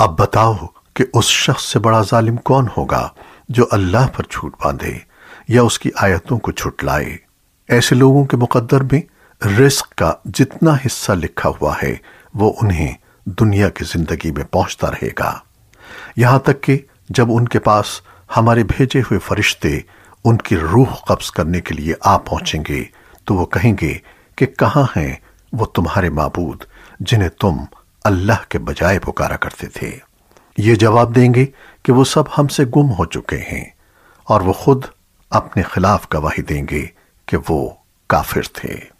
اب بتاؤ کہ اس شخص سے بڑا ظالم کون ہوگا جو اللہ پر جھوٹ باندھے یا اس کی آیتوں کو جھٹلائے ایسے لوگوں کے مقدر میں رزق کا جتنا حصہ لکھا ہوا ہے، وہ انہیں دنیا کی زندگی میں پہنچتا رہے گا۔ یہاں تک کہ جب ان کے پاس ہمارے بھیجے ہوئے فرشتے ان کی روح قبض کرنے کے لیے آ پہنچیں گے، تو وہ کہیں گے کہ کہاں ہیں وہ تمہارے معبود جنہیں تم اللہ کے بجائے پکارا کرتے تھے۔ یہ جواب دیں گے کہ وہ سب ہم سے گم ہو چکے ہیں اور وہ خود اپنے خلاف گواہی دیں گے کہ وہ کافر تھے۔